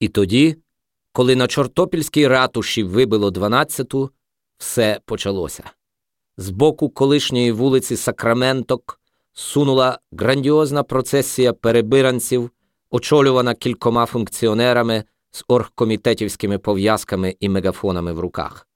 І тоді, коли на Чортопільській ратуші вибило дванадцяту, все почалося. З боку колишньої вулиці Сакраменток сунула грандіозна процесія перебиранців, очолювана кількома функціонерами з оргкомітетівськими пов'язками і мегафонами в руках.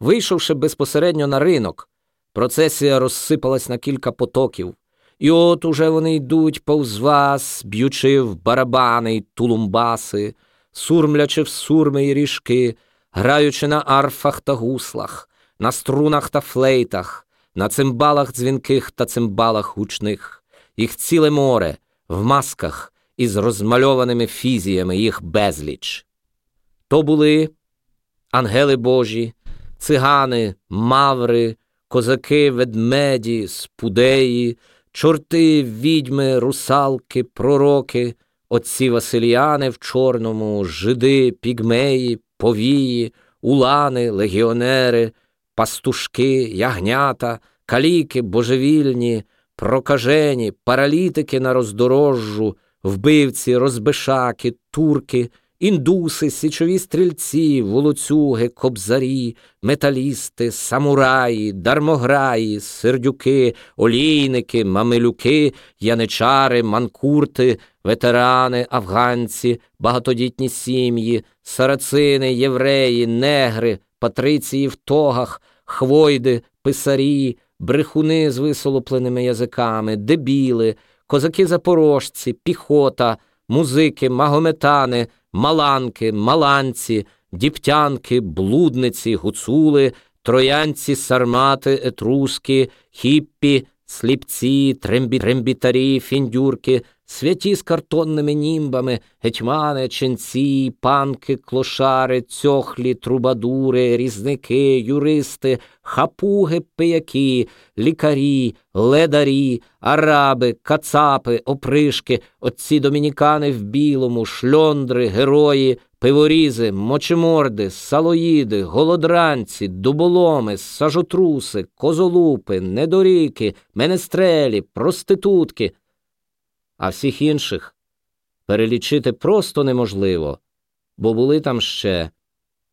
Вийшовши безпосередньо на ринок, процесія розсипалась на кілька потоків, і от уже вони йдуть повз вас, б'ючи в барабани й тулумбаси, сурмлячи в сурми й ріжки, граючи на арфах та гуслах, на струнах та флейтах, на цимбалах дзвінких та цимбалах гучних, їх ціле море в масках із розмальованими фізіями їх безліч. То були ангели Божі, цигани, маври, козаки, ведмеді, спудеї, чорти, відьми, русалки, пророки, отці Василіяни в чорному, жиди, пігмеї, повії, улани, легіонери, пастушки, ягнята, каліки, божевільні, прокажені, паралітики на роздорожжу, вбивці, розбишаки, турки, індуси, січові стрільці, волоцюги, кобзарі, металісти, самураї, дармограї, сердюки, олійники, мамилюки, яничари, манкурти, ветерани, афганці, багатодітні сім'ї, сарацини, євреї, негри, патриції в тогах, хвойди, писарі, брехуни з висолопленими язиками, дебіли, козаки-запорожці, піхота, музики, магометани, маланки, маланці, діптянки, блудниці, гуцули, троянці, сармати, етруски, хіппі, сліпці, трембі, трембітарі, фіндюрки, святі з картонними німбами, гетьмани, ченці, панки, клошари, цьохлі, трубадури, різники, юристи, хапуги, пияки, лікарі, ледарі, араби, кацапи, опришки, отці домінікани в білому, шльондри, герої, пиворізи, мочеморди, салоїди, голодранці, дуболоми, сажотруси, козолупи, недоріки, менестрелі, проститутки. А всіх інших перелічити просто неможливо, бо були там ще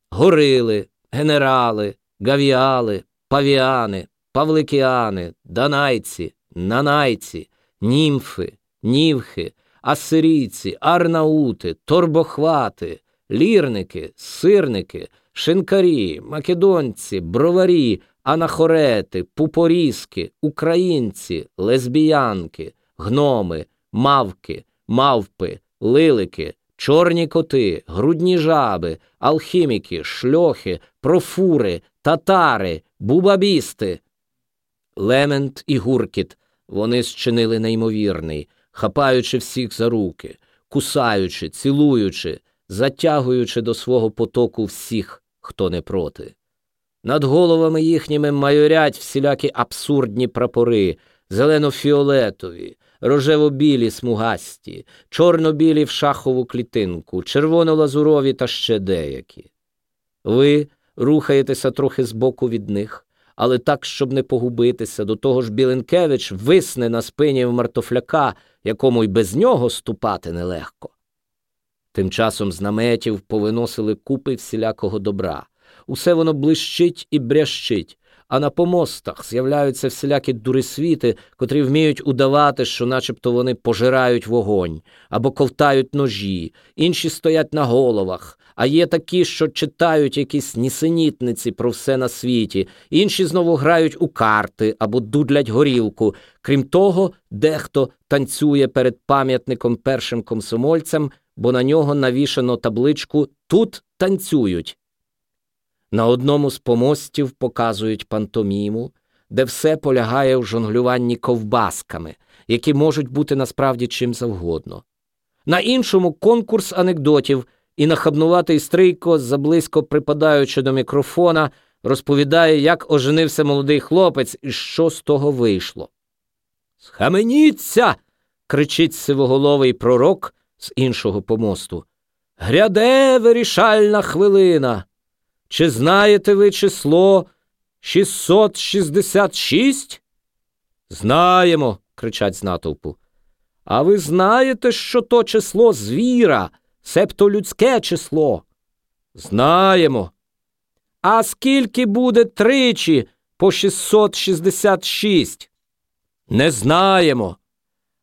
горили, генерали, гавіали, павіани, павликіани, данайці, нанайці, німфи, нівхи, асирійці, арнаути, торбохвати, лірники, сирники, шинкарі, македонці, броварі, анахорети, пупорізки, українці, лесбіянки, гноми, мавки, мавпи, лилики, чорні коти, грудні жаби, алхіміки, шльохи, профури, татари, бубабісти. Лемент і гуркіт вони зчинили неймовірний, хапаючи всіх за руки, кусаючи, цілуючи, затягуючи до свого потоку всіх, хто не проти. Над головами їхніми майорять всілякі абсурдні прапори, зелено-фіолетові, рожево-білі смугасті, чорно-білі в шахову клітинку, червоно-лазурові та ще деякі. Ви рухаєтеся трохи збоку від них, але так, щоб не погубитися, до того ж Біленкевич висне на спині в мартофляка, якому й без нього ступати нелегко. Тим часом з наметів повиносили купи всілякого добра. Усе воно блищить і брящить, а на помостах з'являються всілякі дурисвіти, котрі вміють удавати, що начебто вони пожирають вогонь або ковтають ножі, інші стоять на головах, а є такі, що читають якісь нісенітниці про все на світі, інші знову грають у карти або дудлять горілку. Крім того, дехто танцює перед пам'ятником першим комсомольцям, бо на нього навішано табличку Тут танцюють. На одному з помостів показують пантоміму, де все полягає в жонглюванні ковбасками, які можуть бути насправді чим завгодно. На іншому конкурс анекдотів і нахабнуватий стрийко, заблизько припадаючи до мікрофона, розповідає, як оженився молодий хлопець і що з того вийшло. Схаменіться. кричить сивоголовий пророк з іншого помосту. Гряде вирішальна хвилина. Чи знаєте ви число 666? Знаємо, кричать з натовпу. А ви знаєте, що то число звіра, себто людське число? Знаємо. А скільки буде тричі по 666? Не знаємо.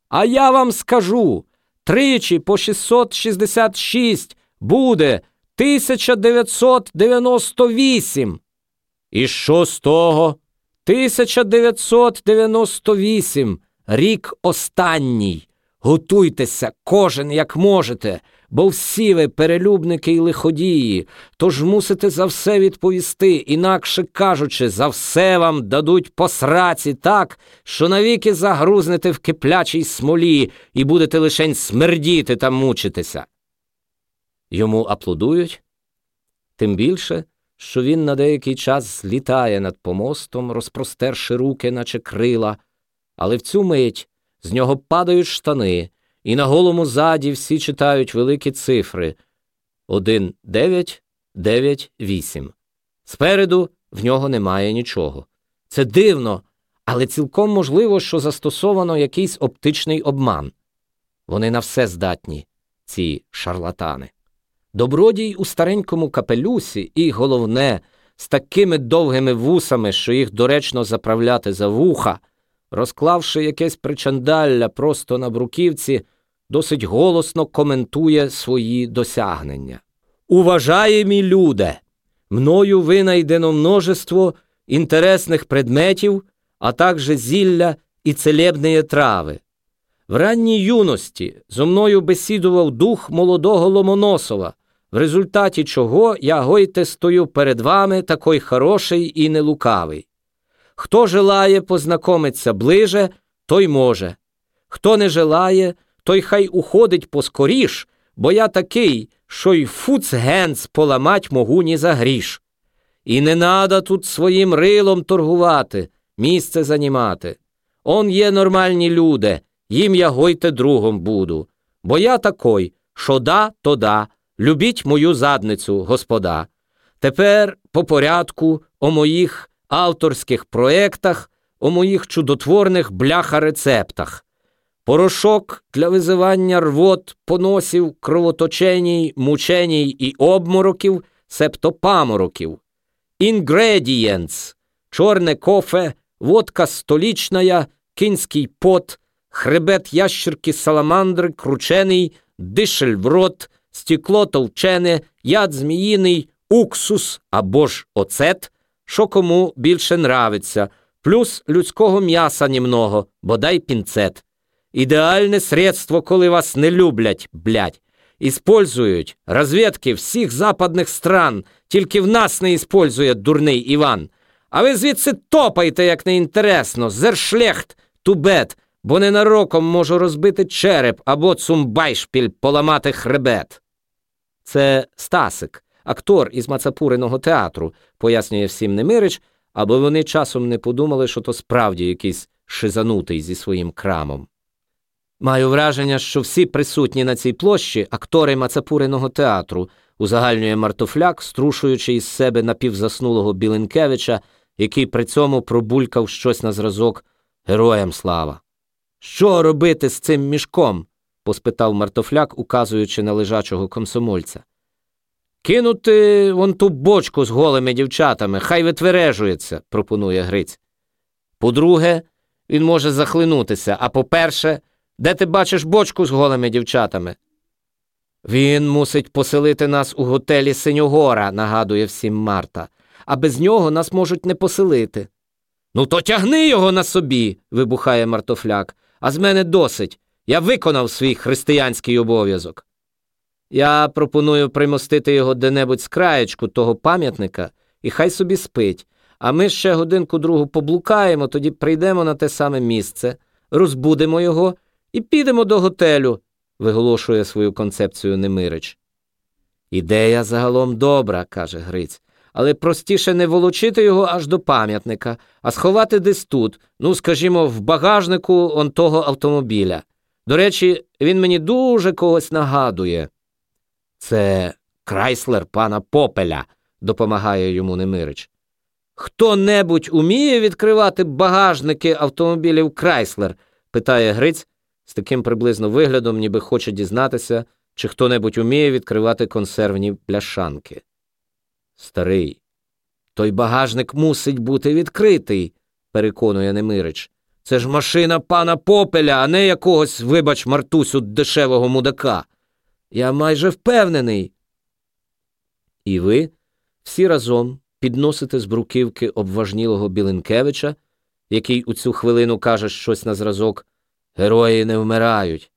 А я вам скажу тричі по 666 буде 1998. І що з того? 1998, рік останній. Готуйтеся, кожен як можете, бо всі ви перелюбники і лиходії, тож мусите за все відповісти, інакше кажучи, за все вам дадуть по сраці так, що навіки загрузнете в киплячій смолі і будете лишень смердіти та мучитися. Йому аплодують, тим більше, що він на деякий час злітає над помостом, розпростерши руки, наче крила, але в цю мить з нього падають штани, і на голому заді всі читають великі цифри 1, 9, 9, 8. Спереду в нього немає нічого. Це дивно, але цілком можливо, що застосовано якийсь оптичний обман. Вони на все здатні, ці шарлатани. Добродій у старенькому капелюсі і, головне, з такими довгими вусами, що їх доречно заправляти за вуха, розклавши якесь причандалля просто на бруківці, досить голосно коментує свої досягнення. Уважаємі люде, мною винайдено множество інтересних предметів, а також зілля і целебної трави. В ранній юності зо мною бесідував дух молодого Ломоносова, в результаті чого я гойте стою перед вами такой хороший і нелукавий. Хто желає познакомиться ближе, той може. Хто не желає, той хай уходить поскоріш, бо я такий, що й фуцгенц поламать могу ні за гріш. І не надо тут своїм рилом торгувати, місце занімати. Он є нормальні люди, їм я гойте другом буду. Бо я такой, що да, то да, любіть мою задницю, господа. Тепер по порядку о моїх авторських проектах, о моїх чудотворних бляха-рецептах. Порошок для визивання рвот, поносів, кровоточеній, мученій і обмороків, септо памороків. Інгредієнтс – чорне кофе, водка столічная, кінський пот, хребет ящерки саламандри, кручений, дишель в рот, стекло товчене, яд зміїний, уксус або ж оцет, що кому більше нравиться, плюс людського м'яса німного, бодай пінцет. Ідеальне средство, коли вас не люблять, блядь. Іспользують розвідки всіх западних стран, тільки в нас не іспользує дурний Іван. А ви звідси топайте, як неінтересно, зершлехт, тубет, бо ненароком можу розбити череп або цумбайшпіль поламати хребет. Це Стасик, актор із Мацапуриного театру, пояснює всім Немирич, аби вони часом не подумали, що то справді якийсь шизанутий зі своїм крамом. Маю враження, що всі присутні на цій площі актори Мацапуриного театру, узагальнює Мартофляк, струшуючи із себе напівзаснулого Біленкевича, який при цьому пробулькав щось на зразок Героям слава. Що робити з цим мішком? поспитав Мартофляк, указуючи на лежачого комсомольця. Кинути вон ту бочку з голими дівчатами, хай витвережується, пропонує Гриць. По-друге, він може захлинутися, а по-перше, де ти бачиш бочку з голими дівчатами? Він мусить поселити нас у готелі Синьогора, нагадує всім Марта, а без нього нас можуть не поселити. Ну, то тягни його на собі, вибухає Мартофляк, а з мене досить. Я виконав свій християнський обов'язок. Я пропоную примостити його де-небудь з краєчку того пам'ятника і хай собі спить, а ми ще годинку другу поблукаємо, тоді прийдемо на те саме місце, розбудемо його і підемо до готелю, виголошує свою концепцію Немирич. Ідея загалом добра, каже Гриць, але простіше не волочити його аж до пам'ятника, а сховати десь тут, ну, скажімо, в багажнику он того автомобіля. До речі, він мені дуже когось нагадує. Це крайслер пана Попеля, допомагає йому Немирич. Хто небудь уміє відкривати багажники автомобілів Крайслер? питає Гриць з таким приблизно виглядом, ніби хоче дізнатися, чи хто-небудь уміє відкривати консервні пляшанки. Старий, той багажник мусить бути відкритий, переконує Немирич. Це ж машина пана попеля, а не якогось, вибач, Мартусю, дешевого мудака. Я майже впевнений. І ви всі разом підносите з бруківки обважнілого Білинкевича, який у цю хвилину каже щось на зразок Герої не вмирають,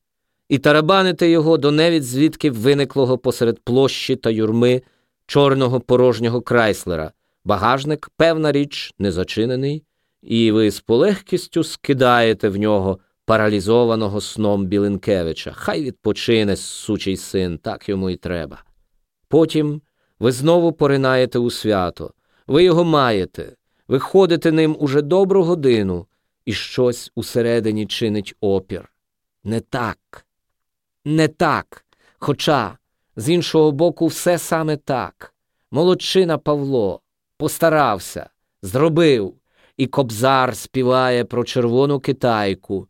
і тарабаните його до невід звідки виниклого посеред площі та юрми чорного порожнього крайслера. Багажник, певна річ, не зачинений, і ви з полегкістю скидаєте в нього паралізованого сном Білинкевича. Хай відпочине сучий син, так йому і треба. Потім ви знову поринаєте у свято, ви його маєте, ви ходите ним уже добру годину, і щось усередині чинить опір. Не так, не так. Хоча, з іншого боку, все саме так. Молодчина Павло постарався, зробив, і кобзар співає про червону китайку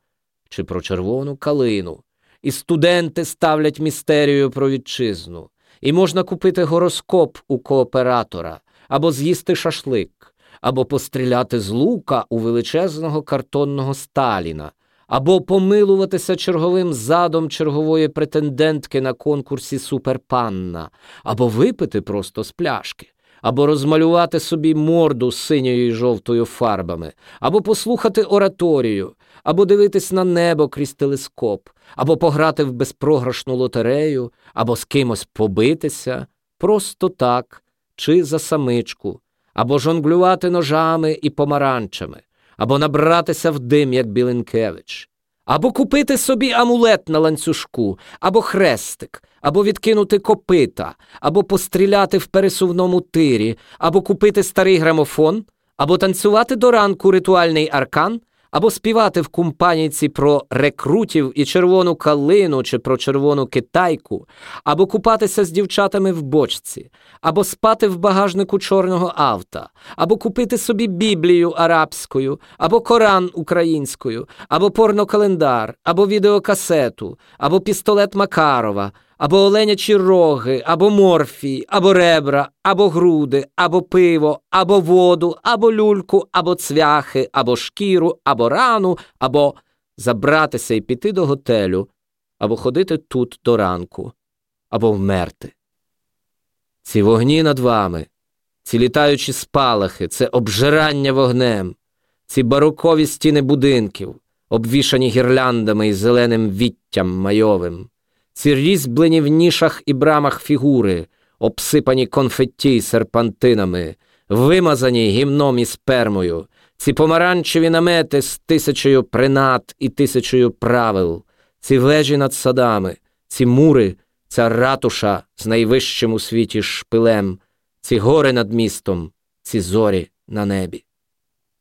чи про червону калину, і студенти ставлять містерію про вітчизну, і можна купити гороскоп у кооператора, або з'їсти шашлик, або постріляти з лука у величезного картонного Сталіна, або помилуватися черговим задом чергової претендентки на конкурсі Суперпанна, або випити просто з пляшки. Або розмалювати собі морду синьою і жовтою фарбами, або послухати ораторію, або дивитись на небо крізь телескоп, або пограти в безпрограшну лотерею, або з кимось побитися, просто так, чи за самичку, або жонглювати ножами і помаранчами, або набратися в дим, як Білинкевич, або купити собі амулет на ланцюжку, або хрестик, або відкинути копита, або постріляти в пересувному тирі, або купити старий грамофон, або танцювати до ранку ритуальний аркан або співати в кумпаніці про рекрутів і червону калину чи про червону китайку, або купатися з дівчатами в бочці, або спати в багажнику чорного авто, або купити собі Біблію арабською, або Коран українською, або порнокалендар, або відеокасету, або пістолет Макарова або оленячі роги, або морфій, або ребра, або груди, або пиво, або воду, або люльку, або цвяхи, або шкіру, або рану, або забратися і піти до готелю, або ходити тут до ранку, або вмерти. Ці вогні над вами, ці літаючі спалахи, це обжирання вогнем, ці барокові стіни будинків, обвішані гірляндами і зеленим віттям майовим ці різьблені в нішах і брамах фігури, обсипані конфетті серпантинами, вимазані гімном і спермою, ці помаранчеві намети з тисячею принад і тисячею правил, ці вежі над садами, ці мури, ця ратуша з найвищим у світі шпилем, ці гори над містом, ці зорі на небі.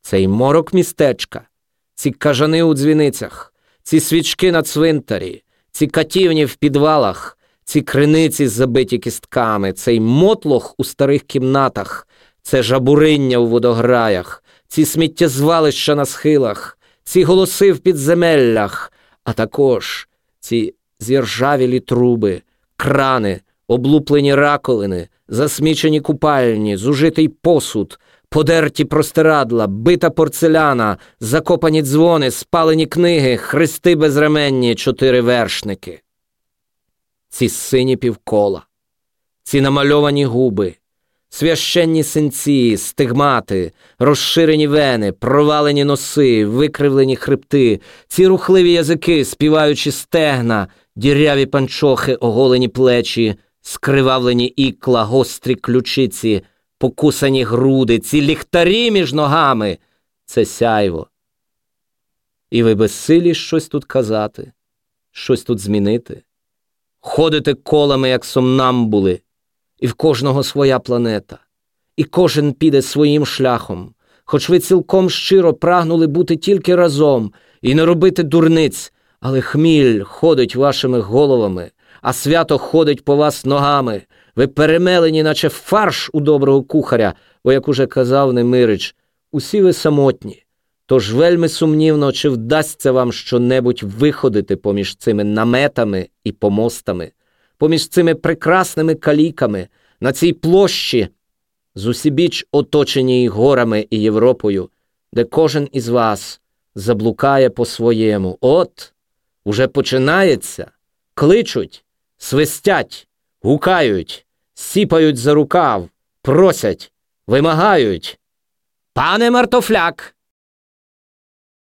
Цей морок містечка, ці кажани у дзвіницях, ці свічки на цвинтарі ці катівні в підвалах, ці криниці забиті кістками, цей мотлох у старих кімнатах, це жабуриння у водограях, ці сміттєзвалища на схилах, ці голоси в підземеллях, а також ці зіржавілі труби, крани, облуплені раковини, засмічені купальні, зужитий посуд подерті простирадла, бита порцеляна, закопані дзвони, спалені книги, хрести безременні, чотири вершники. Ці сині півкола, ці намальовані губи, священні синці, стигмати, розширені вени, провалені носи, викривлені хребти, ці рухливі язики, співаючи стегна, діряві панчохи, оголені плечі, скривавлені ікла, гострі ключиці покусані груди, ці ліхтарі між ногами це сяйво. І ви безсилі щось тут казати, щось тут змінити. Ходите колами, як сомнамбули, і в кожного своя планета, і кожен піде своїм шляхом, хоч ви цілком щиро прагнули бути тільки разом і не робити дурниць, але хміль ходить вашими головами, а свято ходить по вас ногами, ви перемелені, наче фарш у доброго кухаря, бо, як уже казав Немирич, усі ви самотні. Тож вельми сумнівно, чи вдасться вам щонебудь виходити поміж цими наметами і помостами, поміж цими прекрасними каліками, на цій площі, зусібіч оточеній горами і Європою, де кожен із вас заблукає по-своєму. От уже починається, кличуть, свистять, гукають, сіпають за рукав, просять, вимагають. Пане Мартофляк,